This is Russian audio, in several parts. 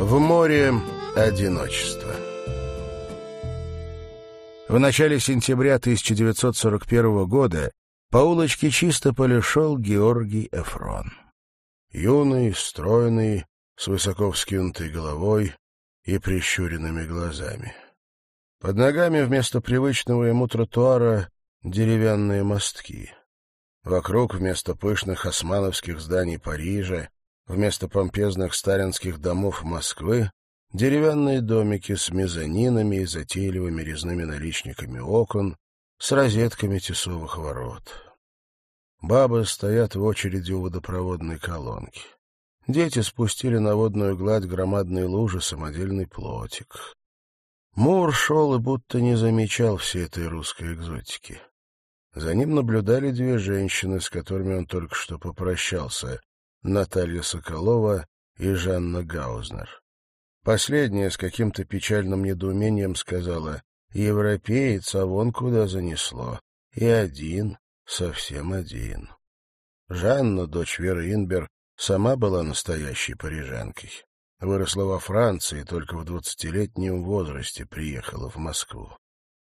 В море одиночества. В начале сентября 1941 года по улочке Чистополя шел Георгий Эфрон. Юный, стройный, с высоко вскинутой головой и прищуренными глазами. Под ногами вместо привычного ему тротуара деревянные мостки. Вокруг вместо пышных османовских зданий Парижа, вместо помпезных сталинских домов Москвы, деревянные домики с мезонинами и затейливыми резными наличниками окон, с розетками тесовых ворот. Бабы стоят в очереди у водопроводной колонки. Дети спустили на водную гладь громадной лужи самодельный плотик. Мур шел и будто не замечал всей этой русской экзотики. За ним наблюдали две женщины, с которыми он только что попрощался — Наталья Соколова и Жанна Гаузнер. Последняя с каким-то печальным недоумением сказала «Европеец, а вон куда занесло. И один, совсем один». Жанна, дочь Веры Инбер, сама была настоящей парижанкой. Выросла во Франции, только в двадцатилетнем возрасте приехала в Москву.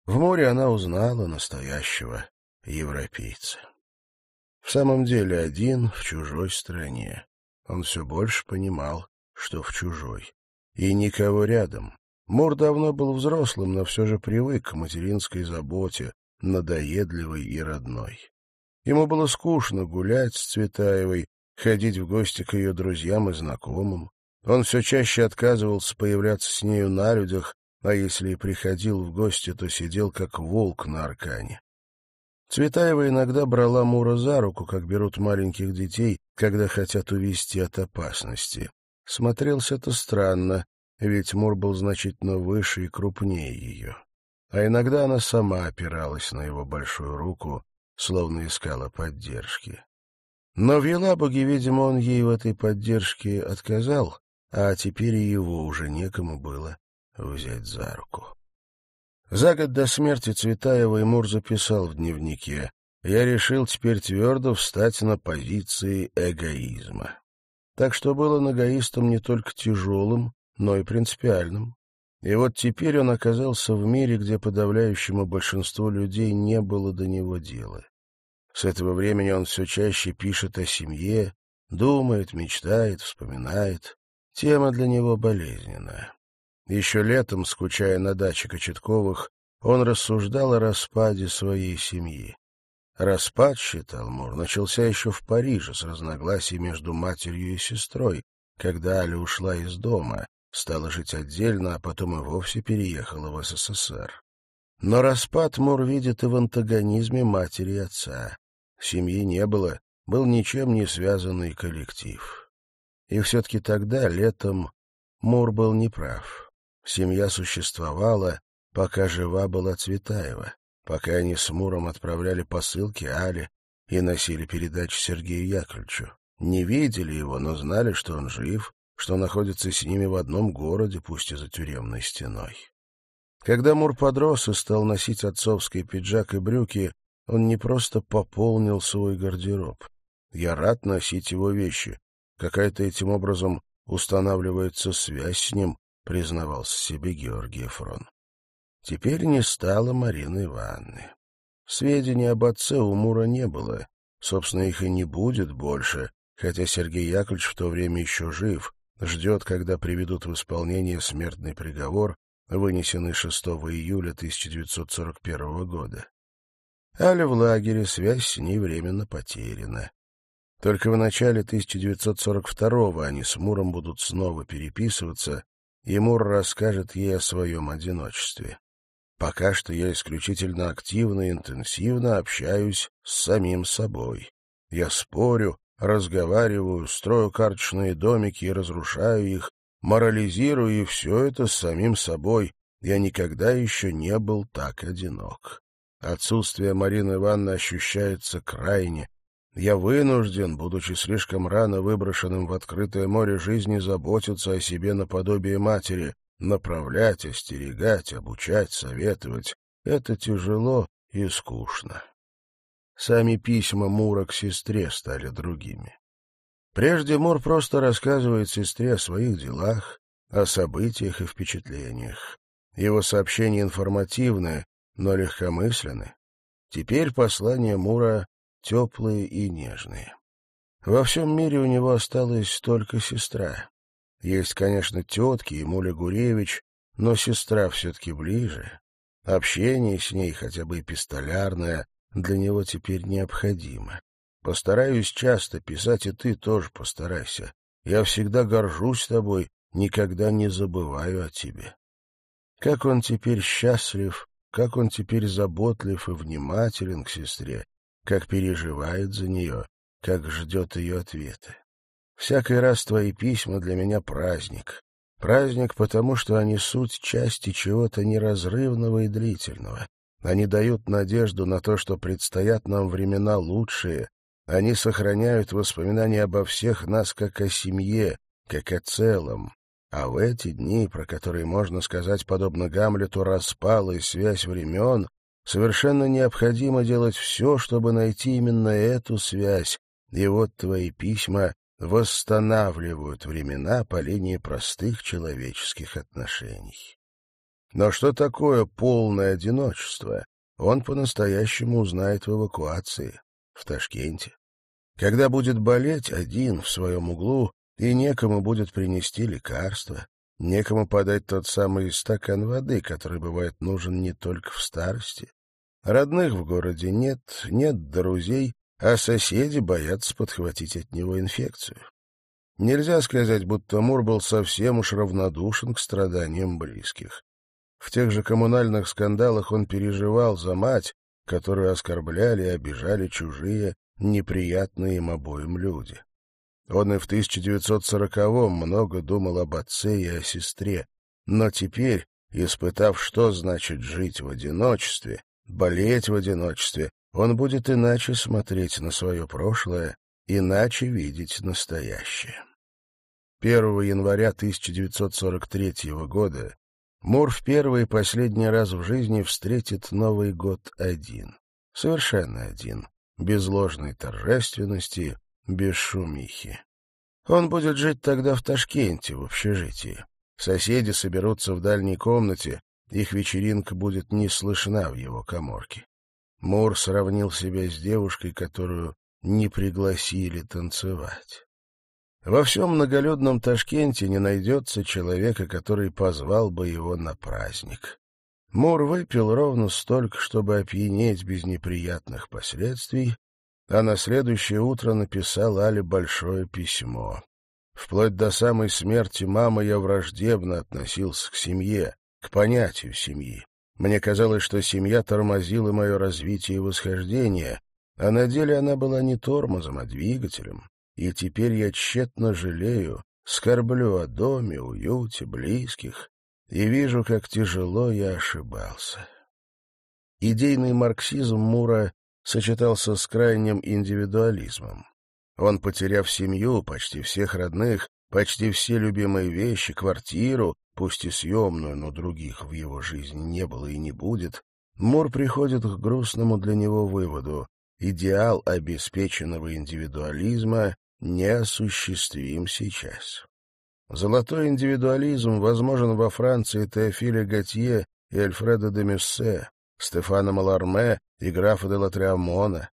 В море она узнала настоящего европейца. В самом деле один в чужой стране. Он все больше понимал, что в чужой. И никого рядом. Мур давно был взрослым, но все же привык к материнской заботе, надоедливой и родной. Ему было скучно гулять с Цветаевой, ходить в гости к ее друзьям и знакомым. Он все чаще отказывался появляться с нею на людях, а если и приходил в гости, то сидел как волк на аркане. Цветаева иногда брала Мура за руку, как берут маленьких детей, когда хотят увести от опасности. Смотрелся это странно, ведь Мур был значительно выше и крупнее ее. А иногда она сама опиралась на его большую руку, словно искала поддержки. Но в Елабуге, видимо, он ей в этой поддержке отказал, а теперь и его уже некому было взять за руку. За год до смерти Цветаева Мур записал в дневнике «Я решил теперь твердо встать на позиции эгоизма». Так что был он эгоистом не только тяжелым, но и принципиальным. И вот теперь он оказался в мире, где подавляющему большинству людей не было до него дела. С этого времени он все чаще пишет о семье, думает, мечтает, вспоминает. Тема для него болезненная. Еще летом, скучая на даче Кочетковых, он рассуждал о распаде своей семьи. Распад, считал Мур, начался еще в Париже с разногласий между матерью и сестрой, когда Аля ушла из дома, стала жить отдельно, а потом и вовсе переехала в СССР. Но распад Мур видит и в антагонизме матери и отца. Семьи не было, был ничем не связанный коллектив. И все-таки тогда, летом, Мур был неправ. Семья существовала, пока жива была Цветаева, пока они с Муром отправляли посылки Але и носили передачи Сергею Яковлевичу. Не видели его, но знали, что он жив, что находится с ними в одном городе, пусть и за тюремной стеной. Когда Мур подрос и стал носить отцовский пиджак и брюки, он не просто пополнил свой гардероб. Я рад носить его вещи, Какая-то этим образом устанавливается связь с ним, признавался себе Георгий Фрон. Теперь не стало Марины Ивановны. Сведений об отце у Мура не было. Собственно, их и не будет больше, хотя Сергей Яковлевич в то время еще жив, ждет, когда приведут в исполнение смертный приговор, вынесенный 6 июля 1941 года. Аля в лагере, связь с ней временно потеряна. Только в начале 1942-го они с Муром будут снова переписываться, и Мур расскажет ей о своем одиночестве. Пока что я исключительно активно и интенсивно общаюсь с самим собой. Я спорю, разговариваю, строю карточные домики и разрушаю их, морализирую, и все это с самим собой. Я никогда еще не был так одинок. Отсутствие Марины Ивановны ощущается крайне, я вынужден, будучи слишком рано выброшенным в открытое море жизни, заботиться о себе наподобие матери, направлять, остерегать, обучать, советовать. Это тяжело и скучно. Сами письма Мура к сестре стали другими. Прежде Мур просто рассказывает сестре о своих делах, о событиях и впечатлениях. Его сообщения информативны, но легкомысленны. Теперь послания Мура теплые и нежные. Во всем мире у него осталась только сестра. Есть, конечно, тетки и Муля Гуревич, но сестра все-таки ближе. Общение с ней, хотя бы эпистолярное, для него теперь необходимо. Постараюсь часто писать, и ты тоже постарайся. Я всегда горжусь тобой, никогда не забываю о тебе. Как он теперь счастлив, как он теперь заботлив и внимателен к сестре, как переживает за нее, как ждет ее ответы. Всякий раз твои письма для меня праздник. Праздник, потому что они суть части чего-то неразрывного и длительного. Они дают надежду на то, что предстоят нам времена лучшие. Они сохраняют воспоминания обо всех нас как о семье, как о целом. А в эти дни, про которые, можно сказать, подобно Гамлету, распалась связь времен, совершенно необходимо делать все, чтобы найти именно эту связь. И вот твои письма восстанавливают времена по линии простых человеческих отношений. Но что такое полное одиночество, он по-настоящему узнает в эвакуации, в Ташкенте. Когда будет болеть один в своем углу, и некому будет принести лекарства, некому подать тот самый стакан воды, который бывает нужен не только в старости. Родных в городе нет, нет друзей, а соседи боятся подхватить от него инфекцию. Нельзя сказать, будто Мур был совсем уж равнодушен к страданиям близких. В тех же коммунальных скандалах он переживал за мать, которую оскорбляли и обижали чужие, неприятные им обоим люди. Он и в 1940-м много думал об отце и о сестре, но теперь, испытав, что значит жить в одиночестве, болеть в одиночестве, он будет иначе смотреть на свое прошлое, иначе видеть настоящее. 1 января 1943 года Мур в первый и последний раз в жизни встретит Новый год один. Совершенно один, без ложной торжественности, без шумихи. Он будет жить тогда в Ташкенте, в общежитии. Соседи соберутся в дальней комнате, их вечеринка будет не слышна в его коморке. Мур сравнил себя с девушкой, которую не пригласили танцевать. Во всем многолюдном Ташкенте не найдется человека, который позвал бы его на праздник. Мур выпил ровно столько, чтобы опьянеть без неприятных последствий, а на следующее утро написал Але большое письмо. Вплоть до самой смерти мамы я враждебно относился к семье, к понятию семьи. Мне казалось, что семья тормозила мое развитие и восхождение, а на деле она была не тормозом, а двигателем. И теперь я тщетно жалею, скорблю о доме, уюте, близких, и вижу, как тяжело я ошибался. Идейный марксизм Мура сочетался с крайним индивидуализмом. Он, потеряв семью, почти всех родных, почти все любимые вещи, квартиру, пусть и съемную, но других в его жизни не было и не будет, Мур приходит к грустному для него выводу. Идеал обеспеченного индивидуализма неосуществим сейчас. Золотой индивидуализм возможен во Франции Теофиля Готье и Альфреда де Мюссе, Стефана Маларме и графа де Латриамона,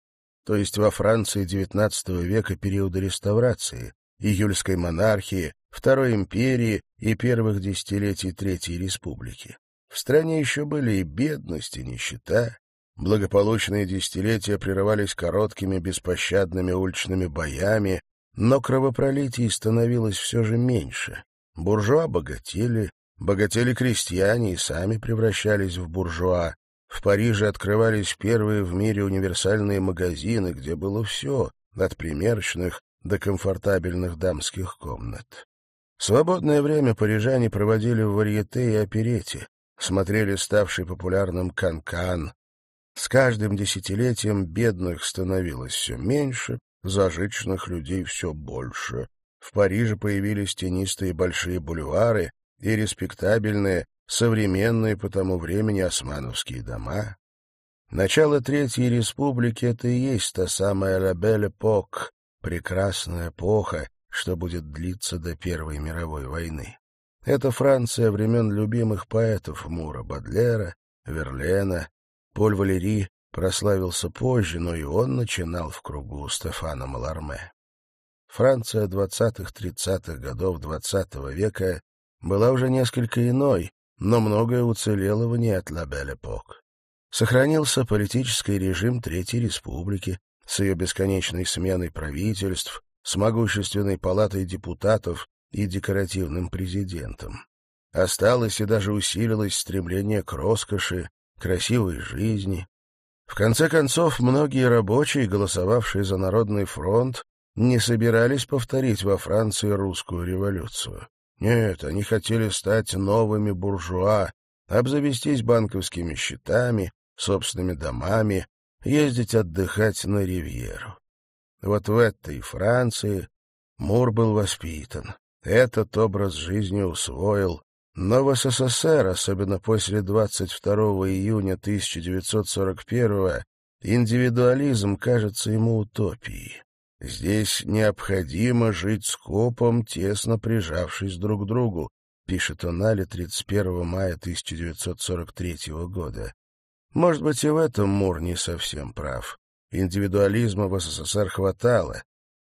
то есть во Франции XIX века периода реставрации, июльской монархии, Второй империи и первых десятилетий Третьей Республики. В стране еще были и бедность, и нищета. Благополучные десятилетия прерывались короткими беспощадными уличными боями, но кровопролитий становилось все же меньше. Буржуа богатели, богатели крестьяне и сами превращались в буржуа, в Париже открывались первые в мире универсальные магазины, где было все, от примерочных до комфортабельных дамских комнат. Свободное время парижане проводили в варьете и оперете, смотрели ставший популярным канкан. -кан. С каждым десятилетием бедных становилось все меньше, зажиточных людей все больше. В Париже появились тенистые большие бульвары и респектабельные, современные по тому времени османовские дома. Начало Третьей Республики — это и есть та самая «La Époque», прекрасная эпоха, что будет длиться до Первой мировой войны. Это Франция времен любимых поэтов Мура, Бадлера, Верлена. Поль Валери прославился позже, но и он начинал в кругу Стефана Маларме. Франция двадцатых-тридцатых годов XX века была уже несколько иной, но многое уцелело в ней от Лабель-эпок. Сохранился политический режим Третьей Республики с ее бесконечной сменой правительств, с могущественной палатой депутатов и декоративным президентом. Осталось и даже усилилось стремление к роскоши, красивой жизни. В конце концов, многие рабочие, голосовавшие за Народный фронт, не собирались повторить во Франции русскую революцию. Нет, они хотели стать новыми буржуа, обзавестись банковскими счетами, собственными домами, ездить отдыхать на ривьеру. Вот в этой Франции Мур был воспитан, этот образ жизни усвоил, но в СССР, особенно после 22 июня 1941 индивидуализм кажется ему утопией. Здесь необходимо жить скопом, тесно прижавшись друг к другу, пишет он Али 31 мая 1943 года. Может быть, и в этом Мур не совсем прав. Индивидуализма в СССР хватало.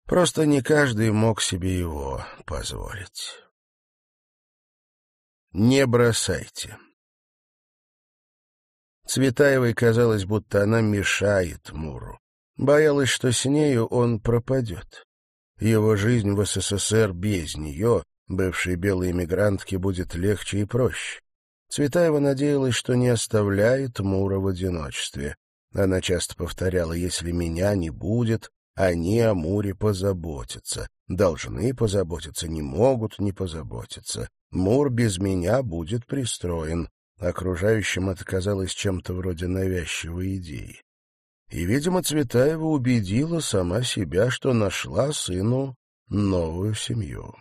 Просто не каждый мог себе его позволить. Не бросайте. Цветаевой казалось, будто она мешает Муру. Боялась, что с нею он пропадет. Его жизнь в СССР без нее, бывшей белой эмигрантки, будет легче и проще. Цветаева надеялась, что не оставляет Мура в одиночестве. Она часто повторяла, если меня не будет, они о Муре позаботятся. Должны позаботиться, не могут не позаботиться. Мур без меня будет пристроен. Окружающим это казалось чем-то вроде навязчивой идеи. И, видимо, Цветаева убедила сама себя, что нашла сыну новую семью.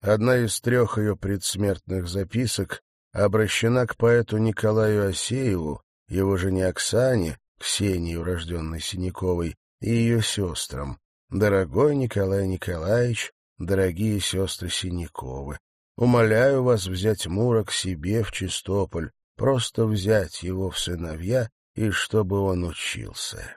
Одна из трех ее предсмертных записок обращена к поэту Николаю Осееву, его жене Оксане, Ксении, урожденной Синяковой, и ее сестрам. «Дорогой Николай Николаевич, дорогие сестры Синяковы, умоляю вас взять Мура к себе в Чистополь, просто взять его в сыновья и чтобы он учился.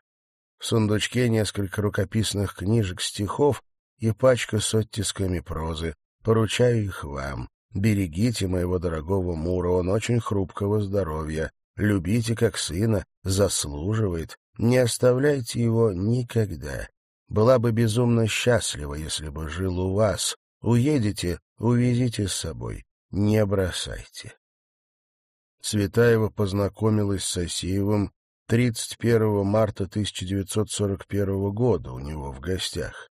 В сундучке несколько рукописных книжек стихов и пачка с оттисками прозы. Поручаю их вам. Берегите моего дорогого Мура, он очень хрупкого здоровья. Любите как сына, заслуживает. Не оставляйте его никогда. Была бы безумно счастлива, если бы жил у вас. Уедете, увезите с собой. Не бросайте. Цветаева познакомилась с Асеевым 31 марта 1941 года у него в гостях.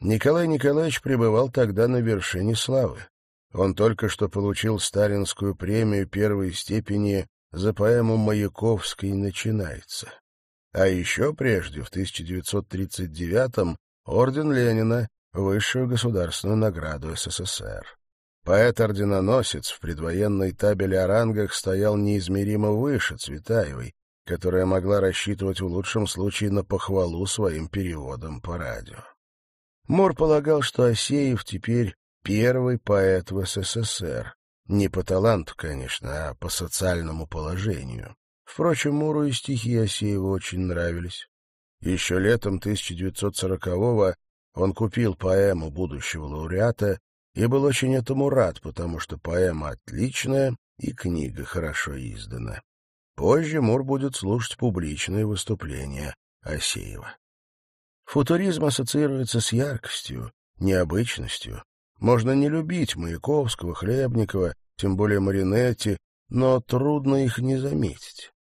Николай Николаевич пребывал тогда на вершине славы. Он только что получил сталинскую премию первой степени за поэму Маяковской «Начинается». А еще прежде, в 1939-м, орден Ленина, высшую государственную награду СССР. Поэт-орденоносец в предвоенной табеле о рангах стоял неизмеримо выше Цветаевой, которая могла рассчитывать в лучшем случае на похвалу своим переводом по радио. Мор полагал, что Осеев теперь первый поэт в СССР. Не по таланту, конечно, а по социальному положению. Впрочем, Муру и стихи Осеева очень нравились. Еще летом 1940-го он купил поэму будущего лауреата и был очень этому рад, потому что поэма отличная и книга хорошо издана. Позже Мур будет слушать публичные выступления Асеева. Футуризм ассоциируется с яркостью, необычностью. Можно не любить Маяковского, Хлебникова, тем более Маринетти, но трудно их не заметить.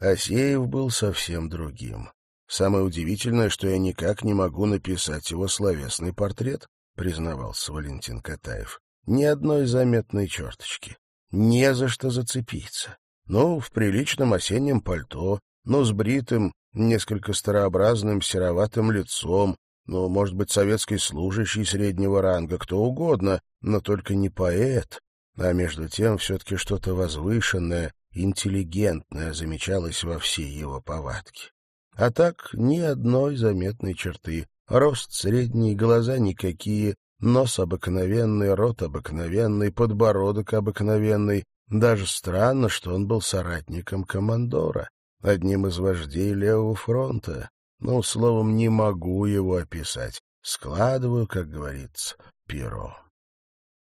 Асеев был совсем другим. Самое удивительное, что я никак не могу написать его словесный портрет, — признавался Валентин Катаев. — Ни одной заметной черточки. Не за что зацепиться. Ну, в приличном осеннем пальто, ну, с бритым, несколько старообразным сероватым лицом, ну, может быть, советский служащий среднего ранга, кто угодно, но только не поэт. А между тем все-таки что-то возвышенное, интеллигентное замечалось во всей его повадке. А так ни одной заметной черты. Рост средний, глаза никакие, нос обыкновенный, рот обыкновенный, подбородок обыкновенный. Даже странно, что он был соратником командора, одним из вождей левого фронта. Ну, словом, не могу его описать. Складываю, как говорится, перо.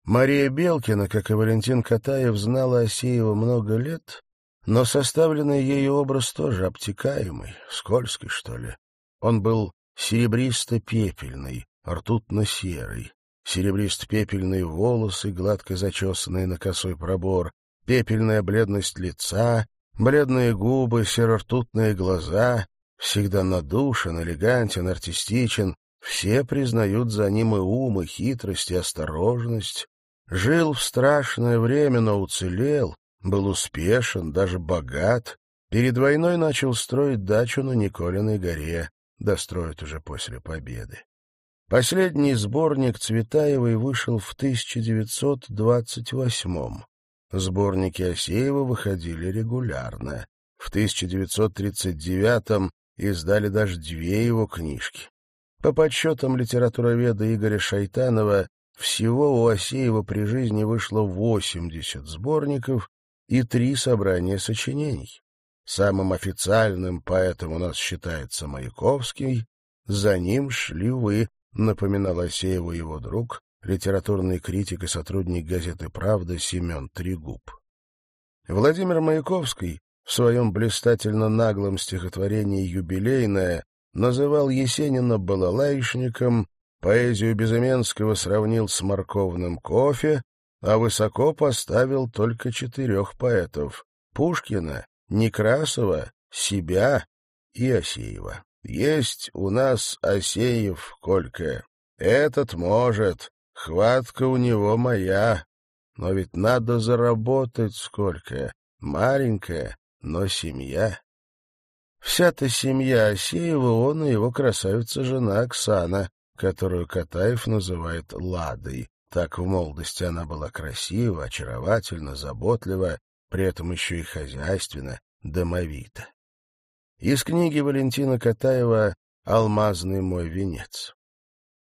Мария Белкина, как и Валентин Катаев, знала Асеева много лет, но составленный ею образ тоже обтекаемый, скользкий, что ли. Он был серебристо-пепельный, ртутно-серый, серебристо-пепельные волосы, гладко зачесанные на косой пробор, пепельная бледность лица, бледные губы, серо-ртутные глаза, всегда надушен, элегантен, артистичен, все признают за ним и ум, и хитрость, и осторожность. Жил в страшное время, но уцелел, был успешен, даже богат. Перед войной начал строить дачу на Николиной горе достроят уже после победы. Последний сборник Цветаевой вышел в 1928-м. Сборники Осеева выходили регулярно. В 1939-м издали даже две его книжки. По подсчетам литературоведа Игоря Шайтанова, всего у Осеева при жизни вышло 80 сборников и три собрания сочинений. Самым официальным поэтом у нас считается Маяковский. За ним шли вы, напоминал Асееву его друг, литературный критик и сотрудник газеты «Правда» Семен Трегуб. Владимир Маяковский в своем блистательно наглом стихотворении «Юбилейное» называл Есенина балалайшником, поэзию Безыменского сравнил с морковным кофе, а высоко поставил только четырех поэтов — Пушкина, Некрасова, себя и Осеева. Есть у нас Осеев, Колька. Этот может, хватка у него моя. Но ведь надо заработать сколько. Маленькая, но семья. Вся-то семья Осеева, он и его красавица-жена Оксана, которую Катаев называет Ладой. Так в молодости она была красива, очаровательна, заботлива, при этом еще и хозяйственно, домовито. Из книги Валентина Катаева «Алмазный мой венец».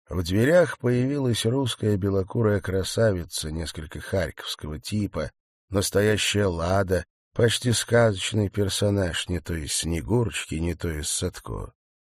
В дверях появилась русская белокурая красавица, несколько харьковского типа, настоящая лада, почти сказочный персонаж, не то из Снегурочки, не то из Садко.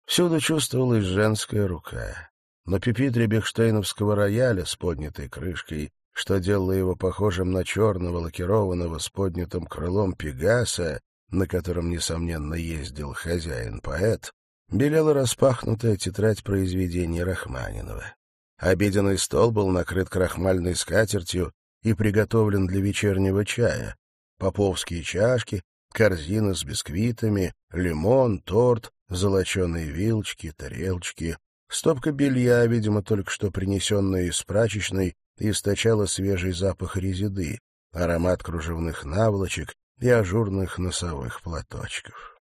Всюду чувствовалась женская рука. На пепитре бехштейновского рояля с поднятой крышкой что делало его похожим на черного лакированного с поднятым крылом Пегаса, на котором, несомненно, ездил хозяин-поэт, белела распахнутая тетрадь произведений Рахманинова. Обеденный стол был накрыт крахмальной скатертью и приготовлен для вечернего чая. Поповские чашки, корзины с бисквитами, лимон, торт, золоченые вилочки, тарелочки, стопка белья, видимо, только что принесенная из прачечной, источала свежий запах резиды, аромат кружевных наволочек и ажурных носовых платочков.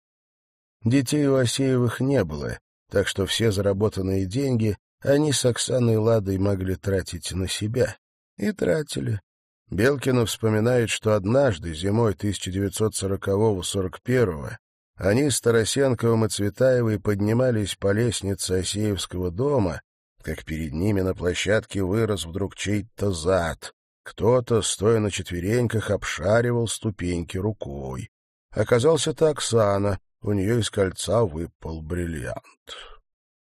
Детей у Осеевых не было, так что все заработанные деньги они с Оксаной Ладой могли тратить на себя. И тратили. Белкина вспоминает, что однажды, зимой 1940-41 они с Тарасенковым и Цветаевой поднимались по лестнице Осеевского дома, как перед ними на площадке вырос вдруг чей-то зад. Кто-то, стоя на четвереньках, обшаривал ступеньки рукой. Оказался это Оксана, у нее из кольца выпал бриллиант.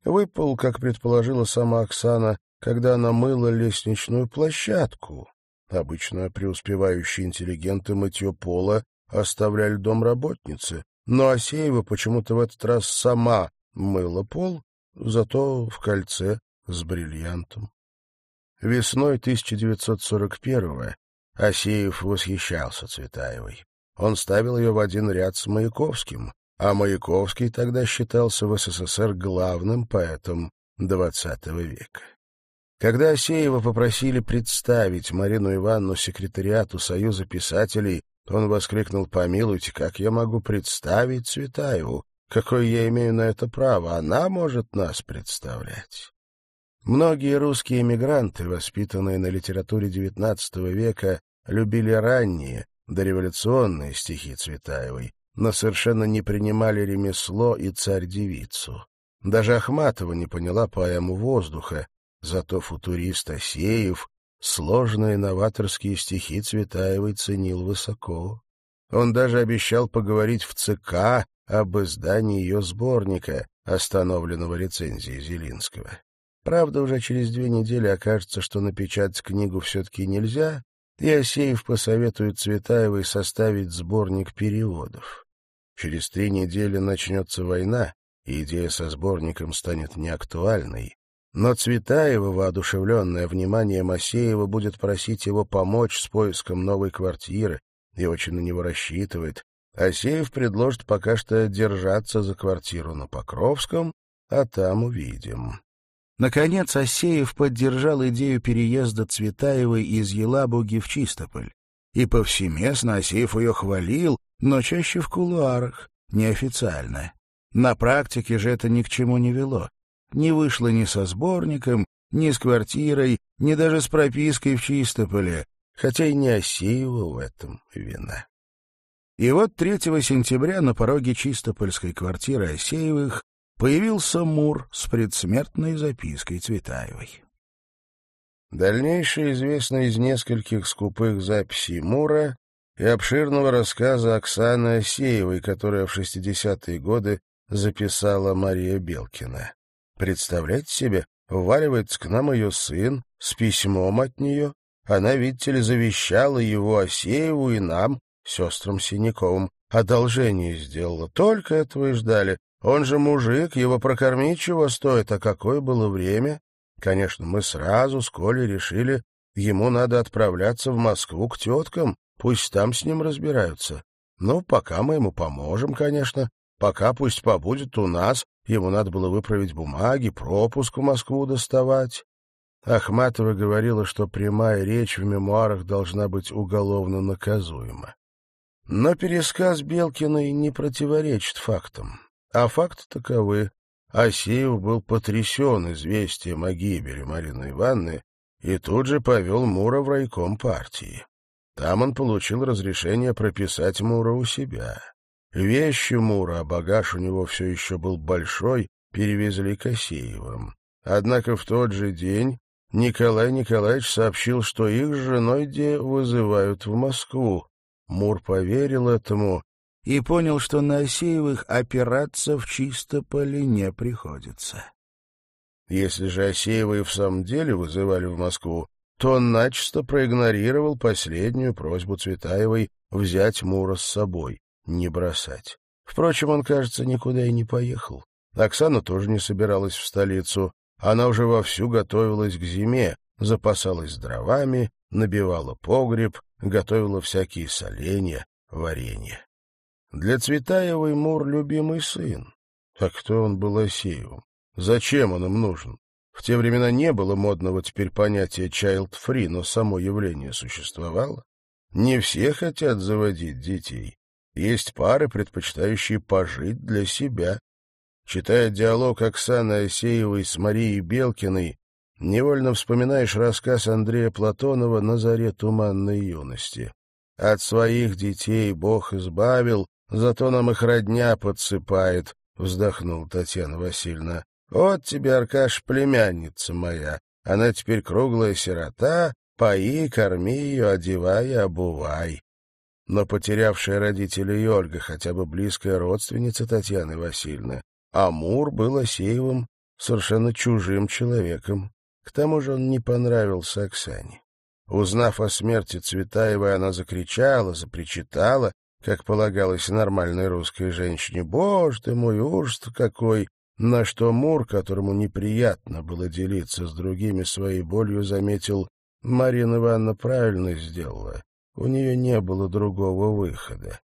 Выпал, как предположила сама Оксана, когда она мыла лестничную площадку. Обычно преуспевающие интеллигенты мытье пола оставляли домработницы, но Асеева почему-то в этот раз сама мыла пол, зато в кольце с бриллиантом. Весной 1941-го Асеев восхищался Цветаевой. Он ставил ее в один ряд с Маяковским, а Маяковский тогда считался в СССР главным поэтом XX века. Когда Асеева попросили представить Марину Ивановну секретариату Союза писателей, он воскликнул «Помилуйте, как я могу представить Цветаеву? Какое я имею на это право? Она может нас представлять». Многие русские эмигранты, воспитанные на литературе XIX века, любили ранние, дореволюционные стихи Цветаевой, но совершенно не принимали ремесло и царь-девицу. Даже Ахматова не поняла поэму «Воздуха», Зато футурист Асеев сложные новаторские стихи Цветаевой ценил высоко. Он даже обещал поговорить в ЦК об издании ее сборника, остановленного рецензией Зелинского. Правда, уже через две недели окажется, что напечатать книгу все-таки нельзя, и Асеев посоветует Цветаевой составить сборник переводов. Через три недели начнется война, и идея со сборником станет неактуальной. Но Цветаева, воодушевленная вниманием Асеева, будет просить его помочь с поиском новой квартиры и очень на него рассчитывает. Асеев предложит пока что держаться за квартиру на Покровском, а там увидим. Наконец Асеев поддержал идею переезда Цветаевой из Елабуги в Чистополь. И повсеместно Асеев ее хвалил, но чаще в кулуарах, неофициально. На практике же это ни к чему не вело. Не вышло ни со сборником, ни с квартирой, ни даже с пропиской в Чистополе, хотя и не Асеева в этом вина. И вот 3 сентября на пороге Чистопольской квартиры Асеевых появился Мур с предсмертной запиской Цветаевой. Дальнейшее известно из нескольких скупых записей Мура и обширного рассказа Оксаны Осеевой, которая в 60-е годы записала Мария Белкина. Представляете себе, вваливается к нам ее сын с письмом от нее. Она, видите ли, завещала его Осееву и нам, сестрам Синяковым, одолжение сделала. Только этого и ждали. Он же мужик, его прокормить чего стоит, а какое было время? Конечно, мы сразу с Колей решили, ему надо отправляться в Москву к теткам, пусть там с ним разбираются. Ну, пока мы ему поможем, конечно, пока пусть побудет у нас, ему надо было выправить бумаги, пропуск в Москву доставать. Ахматова говорила, что прямая речь в мемуарах должна быть уголовно наказуема. Но пересказ Белкиной не противоречит фактам. А факты таковы. Асеев был потрясен известием о гибели Марины Ивановны и тут же повел Мура в райком партии. Там он получил разрешение прописать Мура у себя. Вещи Мура, а багаж у него все еще был большой, перевезли к Асеевым. Однако в тот же день Николай Николаевич сообщил, что их с женой Де вызывают в Москву. Мур поверил этому и понял, что на Осеевых опираться в Чистополе не приходится. Если же Осеева и в самом деле вызывали в Москву, то он начисто проигнорировал последнюю просьбу Цветаевой взять Мура с собой, не бросать. Впрочем, он, кажется, никуда и не поехал. Оксана тоже не собиралась в столицу. Она уже вовсю готовилась к зиме, запасалась дровами, набивала погреб, готовила всякие соленья, варенья. Для Цветаевой Мур — любимый сын. А кто он был Осеевым? Зачем он им нужен? В те времена не было модного теперь понятия child-free, но само явление существовало. Не все хотят заводить детей. Есть пары, предпочитающие пожить для себя. Читая диалог Оксаны Осеевой с Марией Белкиной, невольно вспоминаешь рассказ Андрея Платонова «На заре туманной юности». От своих детей Бог избавил, Зато нам их родня подсыпает, — вздохнул Татьяна Васильевна. — Вот тебе, Аркаш, племянница моя. Она теперь круглая сирота, пои, корми ее, одевай обувай. Но потерявшая родителей Ольга хотя бы близкая родственница Татьяны Васильевны, Амур был Осеевым совершенно чужим человеком. К тому же он не понравился Оксане. Узнав о смерти Цветаевой, она закричала, запричитала как полагалось нормальной русской женщине. «Боже ты мой, ужас какой!» На что Мур, которому неприятно было делиться с другими своей болью, заметил, Марина Ивановна правильно сделала. У нее не было другого выхода.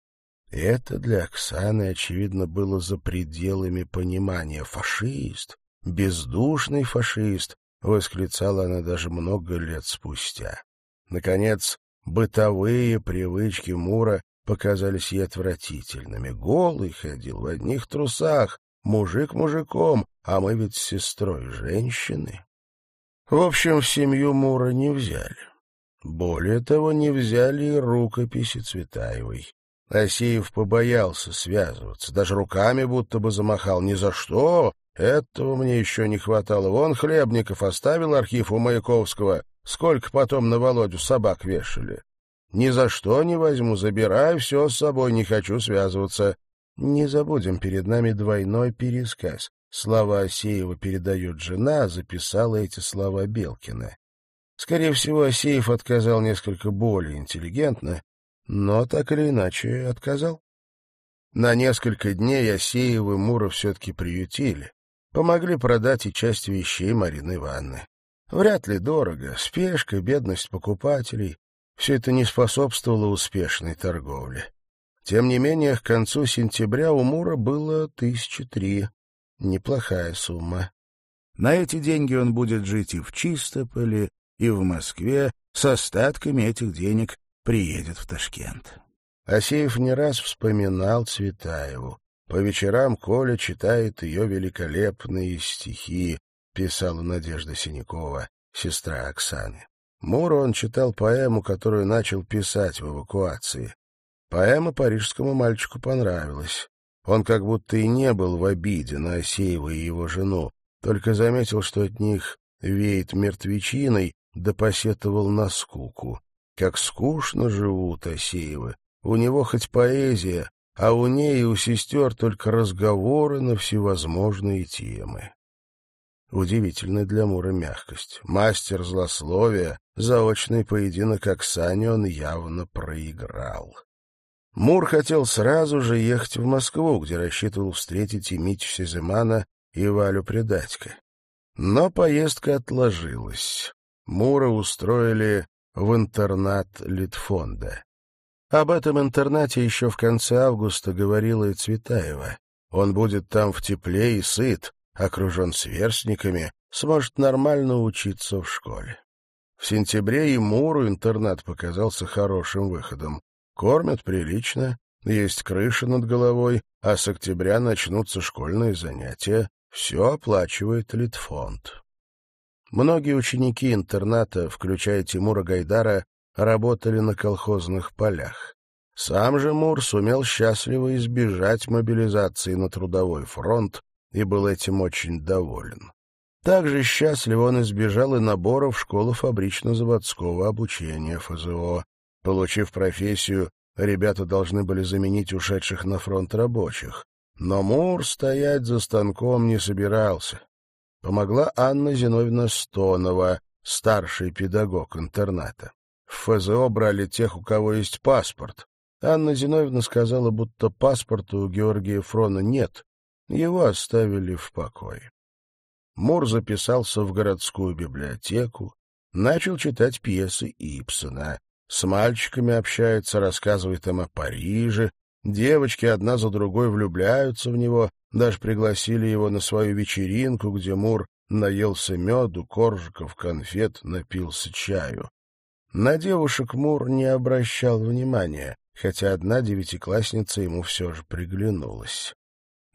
И это для Оксаны, очевидно, было за пределами понимания. «Фашист! Бездушный фашист!» — восклицала она даже много лет спустя. Наконец, бытовые привычки Мура показались ей отвратительными. Голый ходил в одних трусах, мужик мужиком, а мы ведь с сестрой женщины. В общем, в семью Мура не взяли. Более того, не взяли и рукописи Цветаевой. Асеев побоялся связываться, даже руками будто бы замахал. Ни за что, Этого мне еще не хватало. Вон Хлебников оставил архив у Маяковского. Сколько потом на Володю собак вешали. Ни за что не возьму, забираю все с собой, не хочу связываться. Не забудем, перед нами двойной пересказ. Слова Асеева передает жена, записала эти слова Белкина. Скорее всего, Асеев отказал несколько более интеллигентно, но так или иначе отказал. На несколько дней Асеева и Мура все-таки приютили. Помогли продать и часть вещей Марины Ивановны. Вряд ли дорого. Спешка, бедность покупателей — все это не способствовало успешной торговле. Тем не менее, к концу сентября у Мура было тысячи три. Неплохая сумма. На эти деньги он будет жить и в Чистополе, и в Москве, с остатками этих денег приедет в Ташкент. Асеев не раз вспоминал Цветаеву. По вечерам Коля читает ее великолепные стихи, писала Надежда Синякова, сестра Оксаны. Муру он читал поэму, которую начал писать в эвакуации. Поэма парижскому мальчику понравилась. Он как будто и не был в обиде на Асеева и его жену, только заметил, что от них веет мертвечиной, да посетовал на скуку. Как скучно живут Асеевы. У него хоть поэзия, а у ней и у сестер только разговоры на всевозможные темы. Удивительная для Мура мягкость. Мастер злословия, заочный поединок Оксане он явно проиграл. Мур хотел сразу же ехать в Москву, где рассчитывал встретить и Митю Сеземана, и Валю Предатько. Но поездка отложилась. Мура устроили в интернат Литфонда. Об этом интернате еще в конце августа говорила и Цветаева. Он будет там в тепле и сыт, окружен сверстниками, сможет нормально учиться в школе. В сентябре и Муру интернат показался хорошим выходом. Кормят прилично, есть крыша над головой, а с октября начнутся школьные занятия. Все оплачивает Литфонд. Многие ученики интерната, включая Тимура Гайдара, работали на колхозных полях. Сам же Мур сумел счастливо избежать мобилизации на трудовой фронт и был этим очень доволен. Также счастливо он избежал и набора в школу фабрично-заводского обучения ФЗО. Получив профессию, ребята должны были заменить ушедших на фронт рабочих. Но Мур стоять за станком не собирался помогла Анна Зиновьевна Стонова, старший педагог интерната. В ФЗО брали тех, у кого есть паспорт. Анна Зиновьевна сказала, будто паспорта у Георгия Фрона нет. Его оставили в покое. Мур записался в городскую библиотеку, начал читать пьесы Ипсона. С мальчиками общается, рассказывает им о Париже. Девочки одна за другой влюбляются в него, даже пригласили его на свою вечеринку, где Мур наелся меду, коржиков, конфет, напился чаю. На девушек Мур не обращал внимания, хотя одна девятиклассница ему все же приглянулась.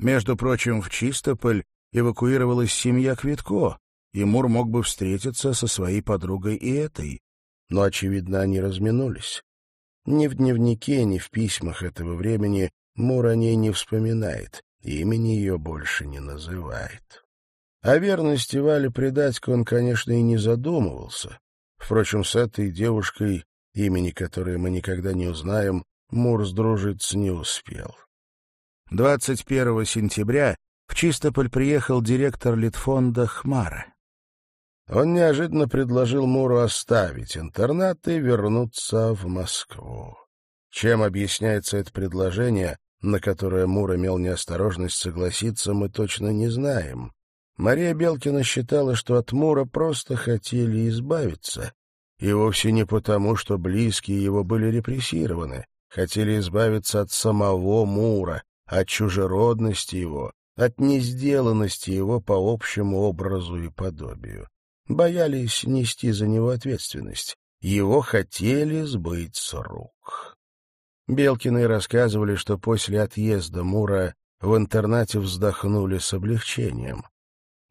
Между прочим, в Чистополь эвакуировалась семья Квитко, и Мур мог бы встретиться со своей подругой и этой. Но, очевидно, они разминулись. Ни в дневнике, ни в письмах этого времени Мур о ней не вспоминает имени ее больше не называет. О верности Вале Предатько он, конечно, и не задумывался. Впрочем, с этой девушкой, имени которой мы никогда не узнаем, Мур сдружиться не успел. 21 сентября в Чистополь приехал директор Литфонда Хмара. Он неожиданно предложил Муру оставить интернат и вернуться в Москву. Чем объясняется это предложение, на которое Мур имел неосторожность согласиться, мы точно не знаем. Мария Белкина считала, что от Мура просто хотели избавиться, и вовсе не потому, что близкие его были репрессированы, хотели избавиться от самого Мура, от чужеродности его, от несделанности его по общему образу и подобию. Боялись нести за него ответственность. Его хотели сбыть с рук. Белкины рассказывали, что после отъезда Мура в интернате вздохнули с облегчением.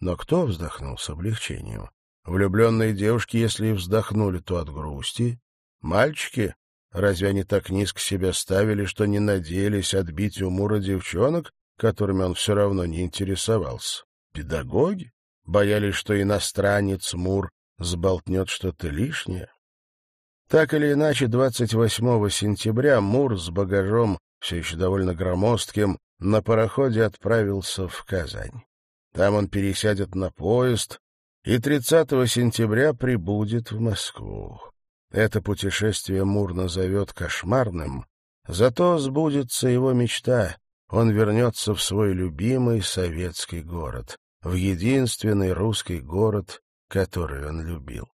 Но кто вздохнул с облегчением? Влюбленные девушки, если и вздохнули, то от грусти. Мальчики? Разве они так низко себя ставили, что не надеялись отбить у Мура девчонок, которыми он все равно не интересовался? Педагоги? Боялись, что иностранец Мур сболтнет что-то лишнее? Так или иначе, 28 сентября Мур с багажом, все еще довольно громоздким, на пароходе отправился в Казань. Там он пересядет на поезд и 30 сентября прибудет в Москву. Это путешествие Мур назовет кошмарным, зато сбудется его мечта. Он вернется в свой любимый советский город, в единственный русский город, который он любил.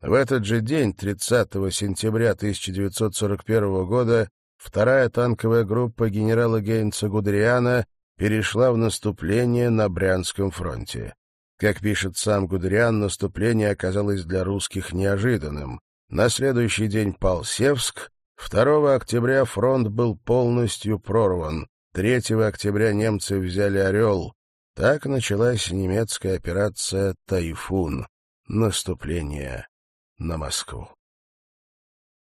В этот же день, 30 сентября 1941 года, вторая танковая группа генерала Гейнца Гудериана перешла в наступление на Брянском фронте. Как пишет сам Гудериан, наступление оказалось для русских неожиданным. На следующий день пал Севск, 2 октября фронт был полностью прорван, 3 октября немцы взяли Орел. Так началась немецкая операция «Тайфун» — наступление на Москву.